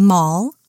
mall